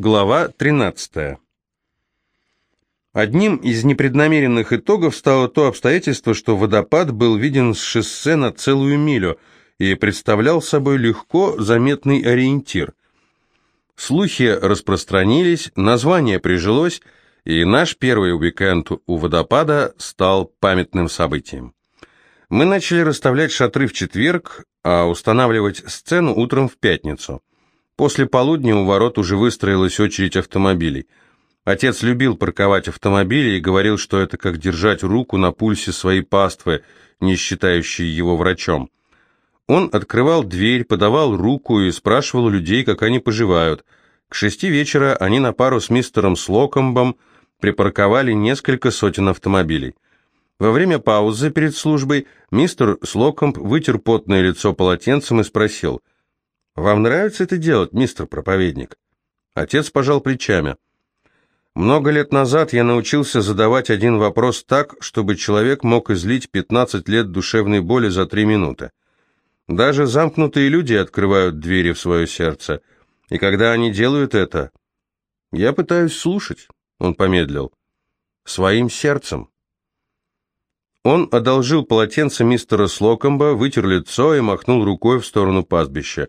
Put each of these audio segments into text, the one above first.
Глава 13. Одним из непреднамеренных итогов стало то обстоятельство, что водопад был виден с шоссе на целую милю и представлял собой легко заметный ориентир. Слухи распространились, название прижилось, и наш первый уикенд у водопада стал памятным событием. Мы начали расставлять шатры в четверг, а устанавливать сцену утром в пятницу. После полудня у ворот уже выстроилась очередь автомобилей. Отец любил парковать автомобили и говорил, что это как держать руку на пульсе своей паствы, не считающей его врачом. Он открывал дверь, подавал руку и спрашивал людей, как они поживают. К шести вечера они на пару с мистером Слокомбом припарковали несколько сотен автомобилей. Во время паузы перед службой мистер Слокомб вытер потное лицо полотенцем и спросил – «Вам нравится это делать, мистер проповедник?» Отец пожал плечами. «Много лет назад я научился задавать один вопрос так, чтобы человек мог излить 15 лет душевной боли за три минуты. Даже замкнутые люди открывают двери в свое сердце, и когда они делают это, я пытаюсь слушать», — он помедлил, — «своим сердцем». Он одолжил полотенце мистера Слокомба, вытер лицо и махнул рукой в сторону пастбища.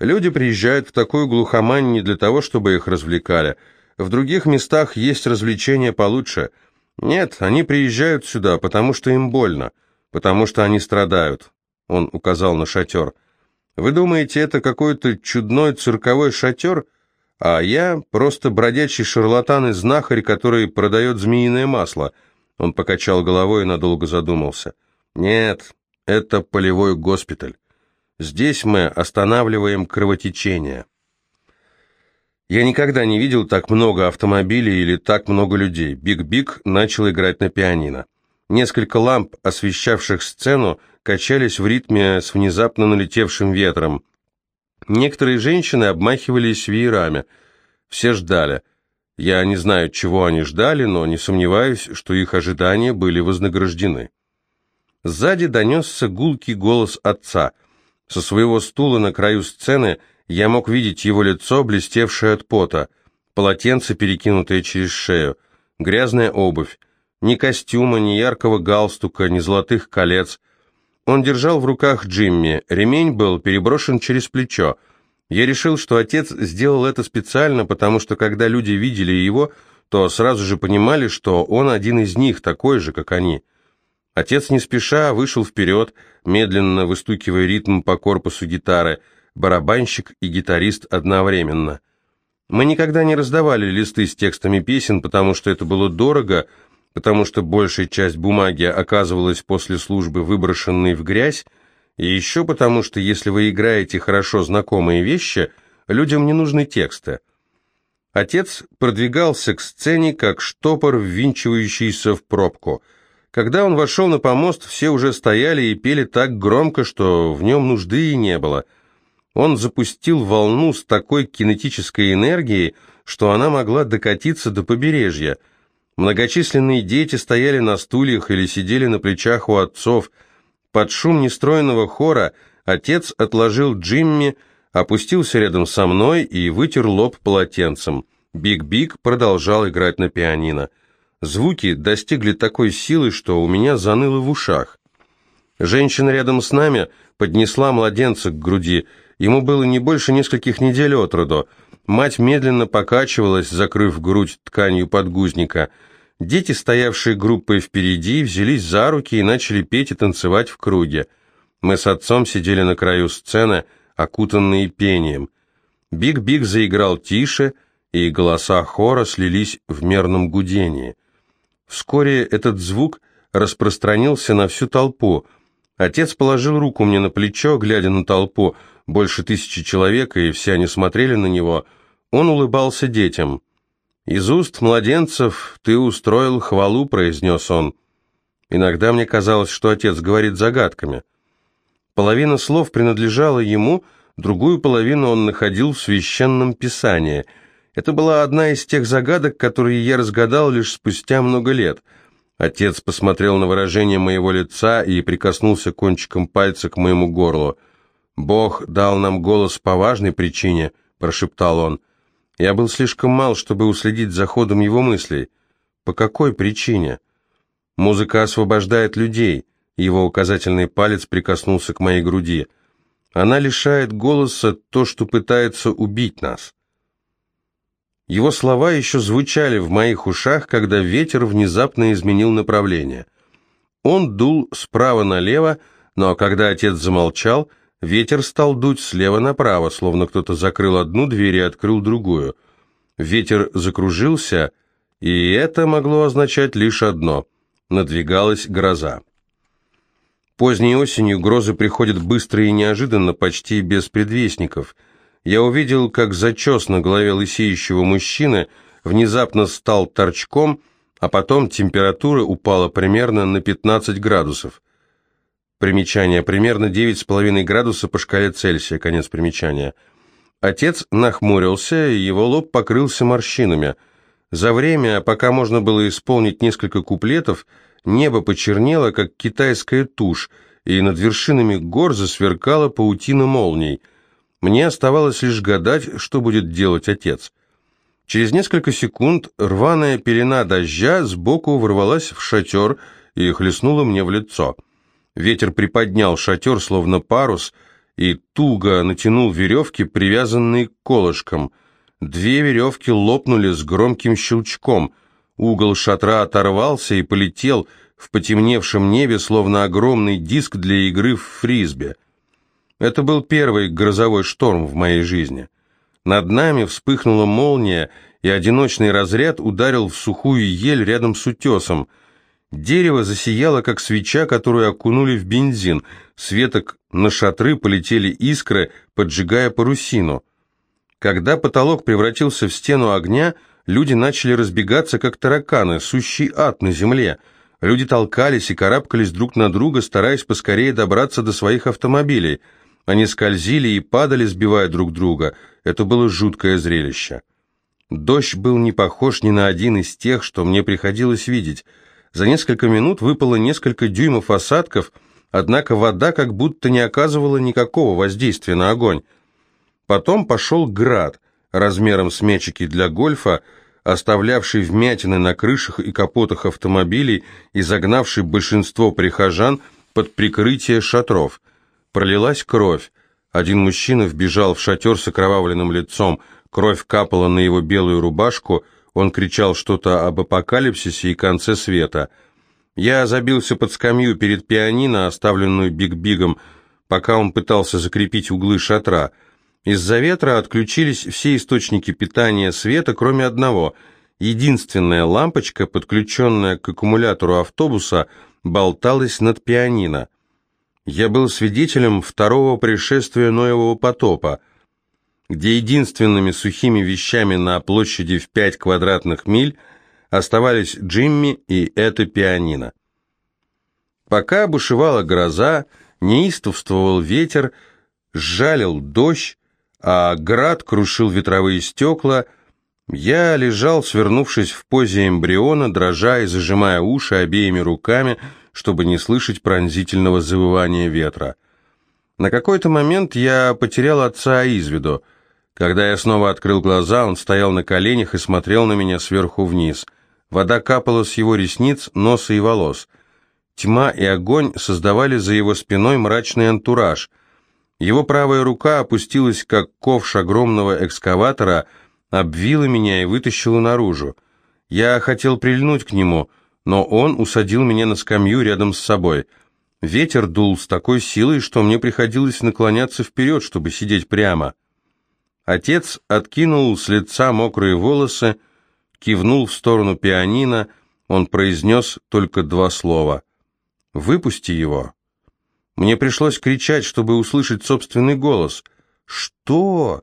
Люди приезжают в такую глухомань не для того, чтобы их развлекали. В других местах есть развлечения получше. Нет, они приезжают сюда, потому что им больно, потому что они страдают. Он указал на шатер. Вы думаете, это какой-то чудной цирковой шатер? А я просто бродячий шарлатан и знахарь, который продает змеиное масло. Он покачал головой и надолго задумался. Нет, это полевой госпиталь. Здесь мы останавливаем кровотечение. Я никогда не видел так много автомобилей или так много людей. Биг-Биг начал играть на пианино. Несколько ламп, освещавших сцену, качались в ритме с внезапно налетевшим ветром. Некоторые женщины обмахивались веерами. Все ждали. Я не знаю, чего они ждали, но не сомневаюсь, что их ожидания были вознаграждены. Сзади донесся гулкий голос отца – со своего стула на краю сцены я мог видеть его лицо, блестевшее от пота, полотенце, перекинутое через шею, грязная обувь, ни костюма, ни яркого галстука, ни золотых колец. Он держал в руках Джимми, ремень был переброшен через плечо. Я решил, что отец сделал это специально, потому что когда люди видели его, то сразу же понимали, что он один из них, такой же, как они. Отец не спеша вышел вперед, медленно выстукивая ритм по корпусу гитары, барабанщик и гитарист одновременно. Мы никогда не раздавали листы с текстами песен, потому что это было дорого, потому что большая часть бумаги оказывалась после службы выброшенной в грязь, и еще потому что если вы играете хорошо знакомые вещи, людям не нужны тексты. Отец продвигался к сцене, как штопор, ввинчивающийся в пробку – когда он вошел на помост, все уже стояли и пели так громко, что в нем нужды и не было. Он запустил волну с такой кинетической энергией, что она могла докатиться до побережья. Многочисленные дети стояли на стульях или сидели на плечах у отцов. Под шум нестроенного хора отец отложил Джимми, опустился рядом со мной и вытер лоб полотенцем. Биг-Биг продолжал играть на пианино. Звуки достигли такой силы, что у меня заныло в ушах. Женщина рядом с нами поднесла младенца к груди. Ему было не больше нескольких недель от роду. Мать медленно покачивалась, закрыв грудь тканью подгузника. Дети, стоявшие группой впереди, взялись за руки и начали петь и танцевать в круге. Мы с отцом сидели на краю сцены, окутанные пением. Биг-Биг заиграл тише, и голоса хора слились в мерном гудении. Вскоре этот звук распространился на всю толпу. Отец положил руку мне на плечо, глядя на толпу, больше тысячи человек, и все они смотрели на него. Он улыбался детям. «Из уст младенцев ты устроил хвалу», — произнес он. Иногда мне казалось, что отец говорит загадками. Половина слов принадлежала ему, другую половину он находил в священном писании — это была одна из тех загадок, которые я разгадал лишь спустя много лет. Отец посмотрел на выражение моего лица и прикоснулся кончиком пальца к моему горлу. «Бог дал нам голос по важной причине», — прошептал он. Я был слишком мал, чтобы уследить за ходом его мыслей. По какой причине? Музыка освобождает людей. Его указательный палец прикоснулся к моей груди. Она лишает голоса то, что пытается убить нас. Его слова еще звучали в моих ушах, когда ветер внезапно изменил направление. Он дул справа налево, но когда отец замолчал, ветер стал дуть слева направо, словно кто-то закрыл одну дверь и открыл другую. Ветер закружился, и это могло означать лишь одно – надвигалась гроза. Поздней осенью грозы приходят быстро и неожиданно, почти без предвестников – я увидел, как зачес на голове лысеющего мужчины внезапно стал торчком, а потом температура упала примерно на 15 градусов. Примечание. Примерно 9,5 градуса по шкале Цельсия. Конец примечания. Отец нахмурился, его лоб покрылся морщинами. За время, пока можно было исполнить несколько куплетов, небо почернело, как китайская тушь, и над вершинами гор засверкала паутина молний – мне оставалось лишь гадать, что будет делать отец. Через несколько секунд рваная пелена дождя сбоку ворвалась в шатер и хлестнула мне в лицо. Ветер приподнял шатер, словно парус, и туго натянул веревки, привязанные к колышкам. Две веревки лопнули с громким щелчком. Угол шатра оторвался и полетел в потемневшем небе, словно огромный диск для игры в фрисби. Это был первый грозовой шторм в моей жизни. Над нами вспыхнула молния, и одиночный разряд ударил в сухую ель рядом с утесом. Дерево засияло, как свеча, которую окунули в бензин. С веток на шатры полетели искры, поджигая парусину. Когда потолок превратился в стену огня, люди начали разбегаться, как тараканы, сущий ад на земле. Люди толкались и карабкались друг на друга, стараясь поскорее добраться до своих автомобилей – они скользили и падали, сбивая друг друга. Это было жуткое зрелище. Дождь был не похож ни на один из тех, что мне приходилось видеть. За несколько минут выпало несколько дюймов осадков, однако вода как будто не оказывала никакого воздействия на огонь. Потом пошел град, размером с мячики для гольфа, оставлявший вмятины на крышах и капотах автомобилей и загнавший большинство прихожан под прикрытие шатров. Пролилась кровь. Один мужчина вбежал в шатер с окровавленным лицом, кровь капала на его белую рубашку, он кричал что-то об апокалипсисе и конце света. Я забился под скамью перед пианино, оставленную Биг-Бигом, пока он пытался закрепить углы шатра. Из-за ветра отключились все источники питания света, кроме одного. Единственная лампочка, подключенная к аккумулятору автобуса, болталась над пианино. Я был свидетелем второго пришествия Ноевого потопа, где единственными сухими вещами на площади в пять квадратных миль оставались Джимми и это пианино. Пока бушевала гроза, неистовствовал ветер, сжалил дождь, а град крушил ветровые стекла, я лежал, свернувшись в позе эмбриона, дрожа и зажимая уши обеими руками, чтобы не слышать пронзительного завывания ветра. На какой-то момент я потерял отца из виду. Когда я снова открыл глаза, он стоял на коленях и смотрел на меня сверху вниз. Вода капала с его ресниц, носа и волос. Тьма и огонь создавали за его спиной мрачный антураж. Его правая рука опустилась, как ковш огромного экскаватора, обвила меня и вытащила наружу. Я хотел прильнуть к нему — но он усадил меня на скамью рядом с собой. Ветер дул с такой силой, что мне приходилось наклоняться вперед, чтобы сидеть прямо. Отец откинул с лица мокрые волосы, кивнул в сторону пианино, он произнес только два слова. «Выпусти его». Мне пришлось кричать, чтобы услышать собственный голос. «Что?»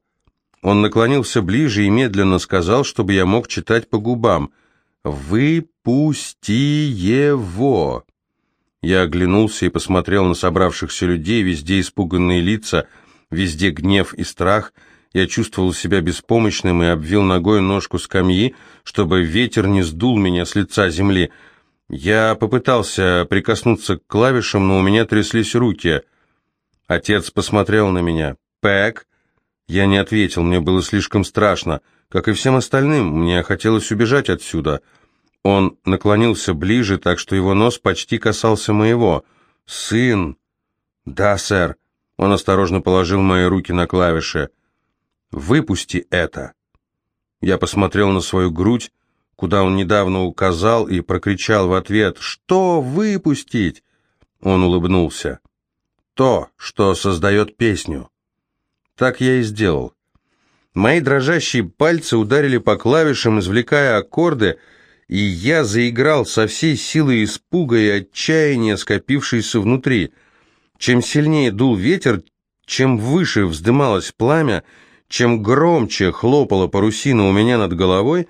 Он наклонился ближе и медленно сказал, чтобы я мог читать по губам – «Выпусти его!» Я оглянулся и посмотрел на собравшихся людей, везде испуганные лица, везде гнев и страх. Я чувствовал себя беспомощным и обвил ногой ножку скамьи, чтобы ветер не сдул меня с лица земли. Я попытался прикоснуться к клавишам, но у меня тряслись руки. Отец посмотрел на меня. «Пэк?» Я не ответил, мне было слишком страшно. Как и всем остальным, мне хотелось убежать отсюда. Он наклонился ближе, так что его нос почти касался моего. «Сын!» «Да, сэр». Он осторожно положил мои руки на клавиши. «Выпусти это!» Я посмотрел на свою грудь, куда он недавно указал, и прокричал в ответ «Что выпустить?» Он улыбнулся. «То, что создает песню». Так я и сделал. Мои дрожащие пальцы ударили по клавишам, извлекая аккорды, и я заиграл со всей силой испуга и отчаяния, скопившейся внутри. Чем сильнее дул ветер, чем выше вздымалось пламя, чем громче хлопала парусина у меня над головой,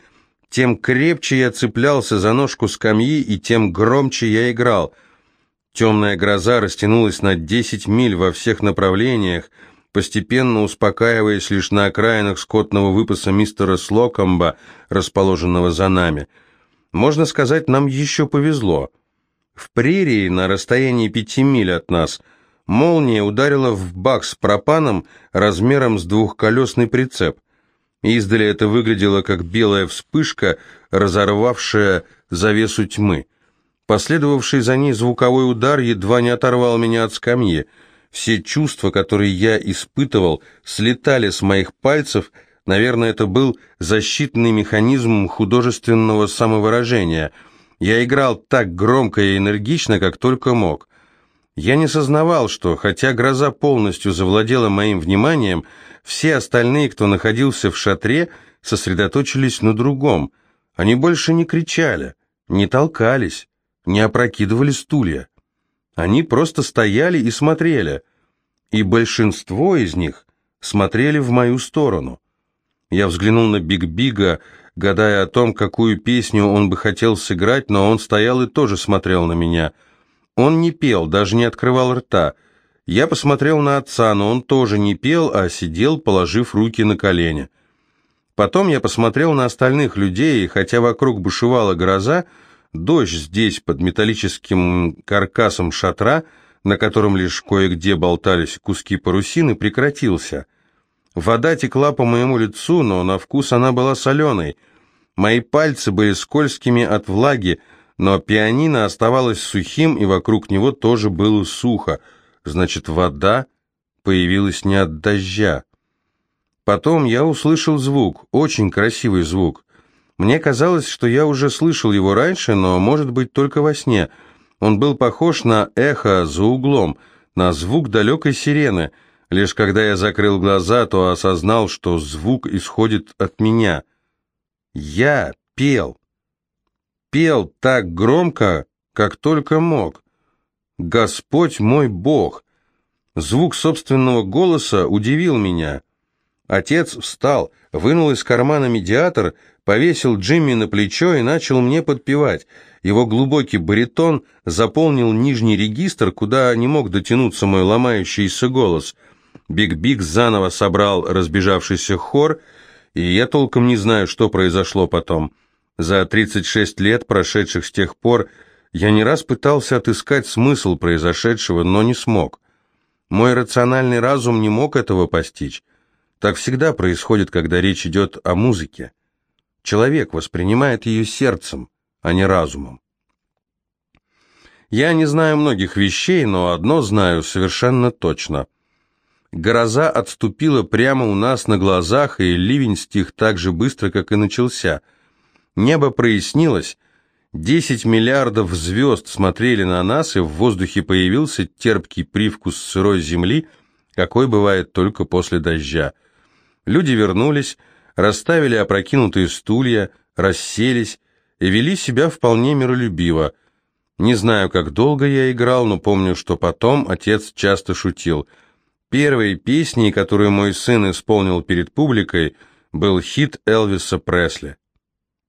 тем крепче я цеплялся за ножку скамьи, и тем громче я играл. Темная гроза растянулась на десять миль во всех направлениях, постепенно успокаиваясь лишь на окраинах скотного выпаса мистера Слокомба, расположенного за нами. Можно сказать, нам еще повезло. В прерии, на расстоянии пяти миль от нас, молния ударила в бак с пропаном размером с двухколесный прицеп. Издали это выглядело как белая вспышка, разорвавшая завесу тьмы. Последовавший за ней звуковой удар едва не оторвал меня от скамьи. Все чувства, которые я испытывал, слетали с моих пальцев. Наверное, это был защитный механизм художественного самовыражения. Я играл так громко и энергично, как только мог. Я не сознавал, что, хотя гроза полностью завладела моим вниманием, все остальные, кто находился в шатре, сосредоточились на другом. Они больше не кричали, не толкались, не опрокидывали стулья. Они просто стояли и смотрели, и большинство из них смотрели в мою сторону. Я взглянул на Биг-Бига, гадая о том, какую песню он бы хотел сыграть, но он стоял и тоже смотрел на меня. Он не пел, даже не открывал рта. Я посмотрел на отца, но он тоже не пел, а сидел, положив руки на колени. Потом я посмотрел на остальных людей, и хотя вокруг бушевала гроза, Дождь здесь, под металлическим каркасом шатра, на котором лишь кое-где болтались куски парусины, прекратился. Вода текла по моему лицу, но на вкус она была соленой. Мои пальцы были скользкими от влаги, но пианино оставалось сухим, и вокруг него тоже было сухо. Значит, вода появилась не от дождя. Потом я услышал звук, очень красивый звук. Мне казалось, что я уже слышал его раньше, но, может быть, только во сне. Он был похож на эхо за углом, на звук далекой сирены. Лишь когда я закрыл глаза, то осознал, что звук исходит от меня. Я пел. Пел так громко, как только мог. «Господь мой Бог!» Звук собственного голоса удивил меня. Отец встал, вынул из кармана медиатор, повесил Джимми на плечо и начал мне подпевать. Его глубокий баритон заполнил нижний регистр, куда не мог дотянуться мой ломающийся голос. Биг-Биг заново собрал разбежавшийся хор, и я толком не знаю, что произошло потом. За 36 лет, прошедших с тех пор, я не раз пытался отыскать смысл произошедшего, но не смог. Мой рациональный разум не мог этого постичь. Так всегда происходит, когда речь идет о музыке. Человек воспринимает ее сердцем, а не разумом. Я не знаю многих вещей, но одно знаю совершенно точно. Гроза отступила прямо у нас на глазах, и ливень стих так же быстро, как и начался. Небо прояснилось, десять миллиардов звезд смотрели на нас, и в воздухе появился терпкий привкус сырой земли, какой бывает только после дождя. Люди вернулись, расставили опрокинутые стулья, расселись и вели себя вполне миролюбиво. Не знаю, как долго я играл, но помню, что потом отец часто шутил. Первой песней, которую мой сын исполнил перед публикой, был хит Элвиса Пресли.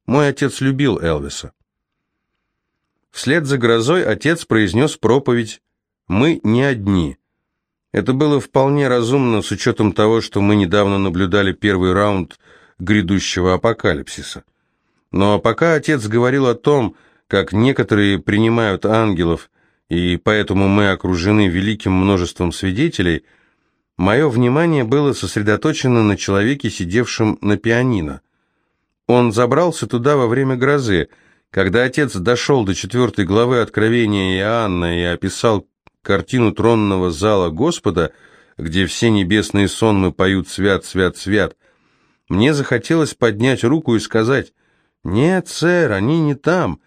Мой отец любил Элвиса. Вслед за грозой отец произнес проповедь «Мы не одни». Это было вполне разумно с учетом того, что мы недавно наблюдали первый раунд грядущего апокалипсиса. Но пока отец говорил о том, как некоторые принимают ангелов, и поэтому мы окружены великим множеством свидетелей, Мое внимание было сосредоточено на человеке, сидевшем на пианино. Он забрался туда во время грозы. Когда отец дошел до четвертой главы Откровения Иоанна и описал картину тронного зала Господа, где все небесные сонмы поют «Свят, свят, свят», мне захотелось поднять руку и сказать «Нет, сэр, они не там».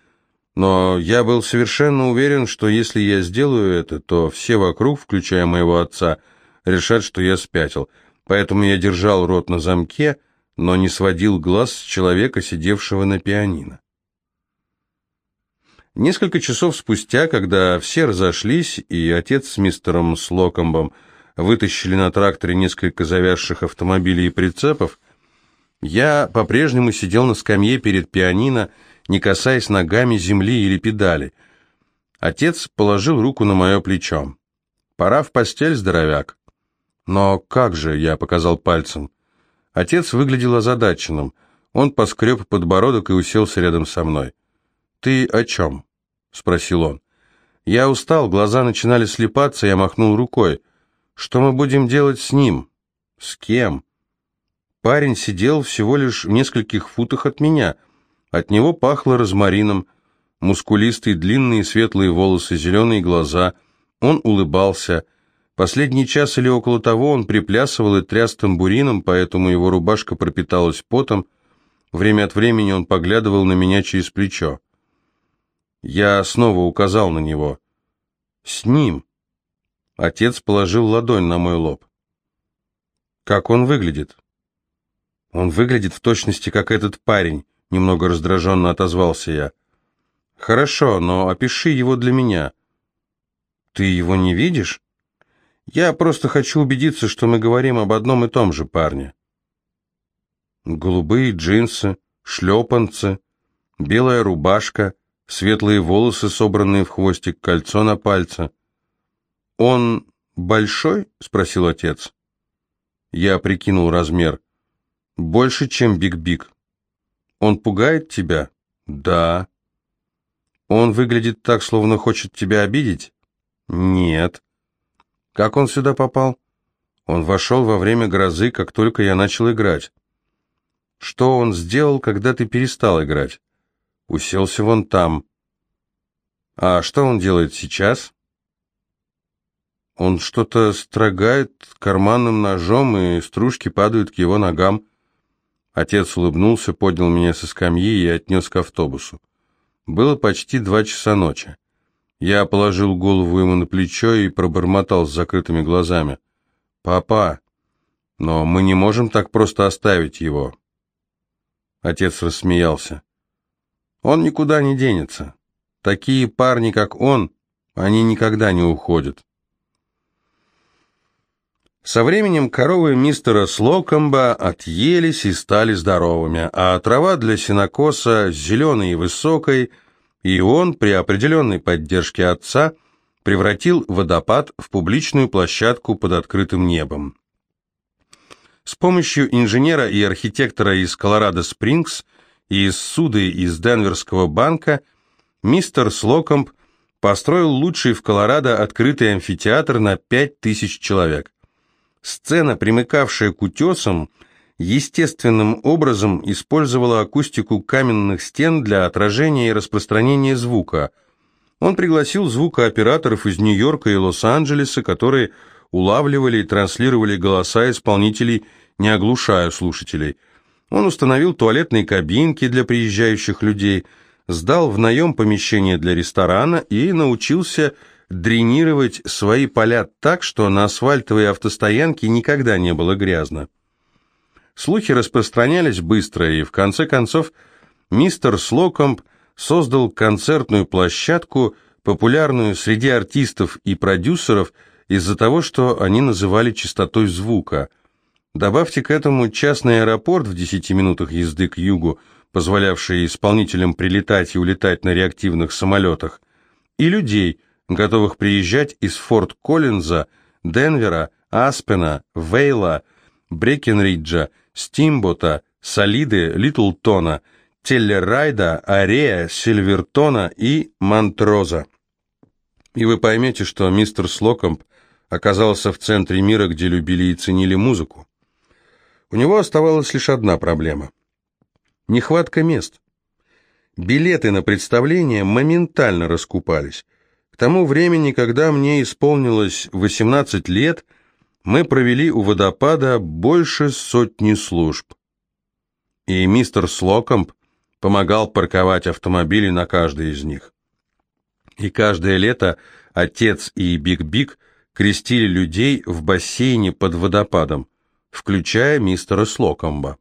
Но я был совершенно уверен, что если я сделаю это, то все вокруг, включая моего отца, решат, что я спятил. Поэтому я держал рот на замке, но не сводил глаз с человека, сидевшего на пианино. Несколько часов спустя, когда все разошлись, и отец с мистером Слокомбом вытащили на тракторе несколько завязших автомобилей и прицепов, я по-прежнему сидел на скамье перед пианино, не касаясь ногами земли или педали. Отец положил руку на мое плечо. «Пора в постель, здоровяк». «Но как же?» — я показал пальцем. Отец выглядел озадаченным. Он поскреб подбородок и уселся рядом со мной. «Ты о чем?» — спросил он. Я устал, глаза начинали слепаться, я махнул рукой. «Что мы будем делать с ним?» «С кем?» Парень сидел всего лишь в нескольких футах от меня. От него пахло розмарином. Мускулистые, длинные светлые волосы, зеленые глаза. Он улыбался. Последний час или около того он приплясывал и тряс тамбурином, поэтому его рубашка пропиталась потом. Время от времени он поглядывал на меня через плечо. Я снова указал на него. «С ним». Отец положил ладонь на мой лоб. «Как он выглядит?» «Он выглядит в точности, как этот парень», — немного раздраженно отозвался я. «Хорошо, но опиши его для меня». «Ты его не видишь?» Я просто хочу убедиться, что мы говорим об одном и том же парне. Голубые джинсы, шлепанцы, белая рубашка, светлые волосы, собранные в хвостик, кольцо на пальце. «Он большой?» — спросил отец. Я прикинул размер. «Больше, чем Биг-Биг». «Он пугает тебя?» «Да». «Он выглядит так, словно хочет тебя обидеть?» «Нет». Как он сюда попал? Он вошел во время грозы, как только я начал играть. Что он сделал, когда ты перестал играть? Уселся вон там. А что он делает сейчас? Он что-то строгает карманным ножом, и стружки падают к его ногам. Отец улыбнулся, поднял меня со скамьи и отнес к автобусу. Было почти два часа ночи. Я положил голову ему на плечо и пробормотал с закрытыми глазами. «Папа, но мы не можем так просто оставить его». Отец рассмеялся. «Он никуда не денется. Такие парни, как он, они никогда не уходят». Со временем коровы мистера Слокомба отъелись и стали здоровыми, а трава для сенокоса, зеленой и высокой, и он при определенной поддержке отца превратил водопад в публичную площадку под открытым небом. С помощью инженера и архитектора из Колорадо-Спрингс и из суды из Денверского банка мистер Слокомб построил лучший в Колорадо открытый амфитеатр на 5000 человек. Сцена, примыкавшая к утесам, естественным образом использовала акустику каменных стен для отражения и распространения звука. Он пригласил звукооператоров из Нью-Йорка и Лос-Анджелеса, которые улавливали и транслировали голоса исполнителей, не оглушая слушателей. Он установил туалетные кабинки для приезжающих людей, сдал в наем помещение для ресторана и научился дренировать свои поля так, что на асфальтовой автостоянке никогда не было грязно. Слухи распространялись быстро, и в конце концов мистер Слокомб создал концертную площадку, популярную среди артистов и продюсеров из-за того, что они называли частотой звука. Добавьте к этому частный аэропорт в 10 минутах езды к югу, позволявший исполнителям прилетать и улетать на реактивных самолетах, и людей, готовых приезжать из Форт Коллинза, Денвера, Аспена, Вейла, Брекенриджа, Стимбота, Солиды, Литлтона, Теллерайда, Арея, Сильвертона и Монтроза. И вы поймете, что мистер Слокомб оказался в центре мира, где любили и ценили музыку. У него оставалась лишь одна проблема – нехватка мест. Билеты на представление моментально раскупались. К тому времени, когда мне исполнилось 18 лет, мы провели у водопада больше сотни служб. И мистер Слокомб помогал парковать автомобили на каждой из них. И каждое лето отец и Биг-Биг крестили людей в бассейне под водопадом, включая мистера Слокомба.